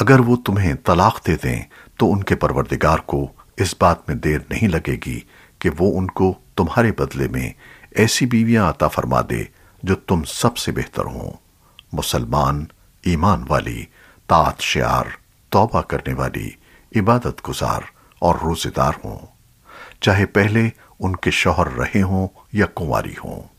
اگر وہ تمہیں طلاق دے دیں، تو ان کے پروردگار کو اس بات میں دیر نہیں لگے گی کہ وہ ان کو تمہارے بدلے میں ایسی بیویاں عطا فرما دے جو تم سب سے بہتر ہوں۔ مسلمان، ایمان والی، طاعت شعار، توبہ کرنے والی، عبادت گزار اور روزے دار ہوں۔ چاہے پہلے ان کے شوہر رہے ہوں یا کنواری ہوں۔